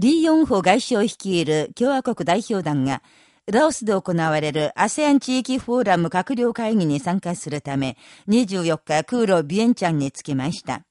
リー・ヨンホ外相率いる共和国代表団が、ラオスで行われる ASEAN 地域フォーラム閣僚会議に参加するため、24日空路ビエンチャンに着きました。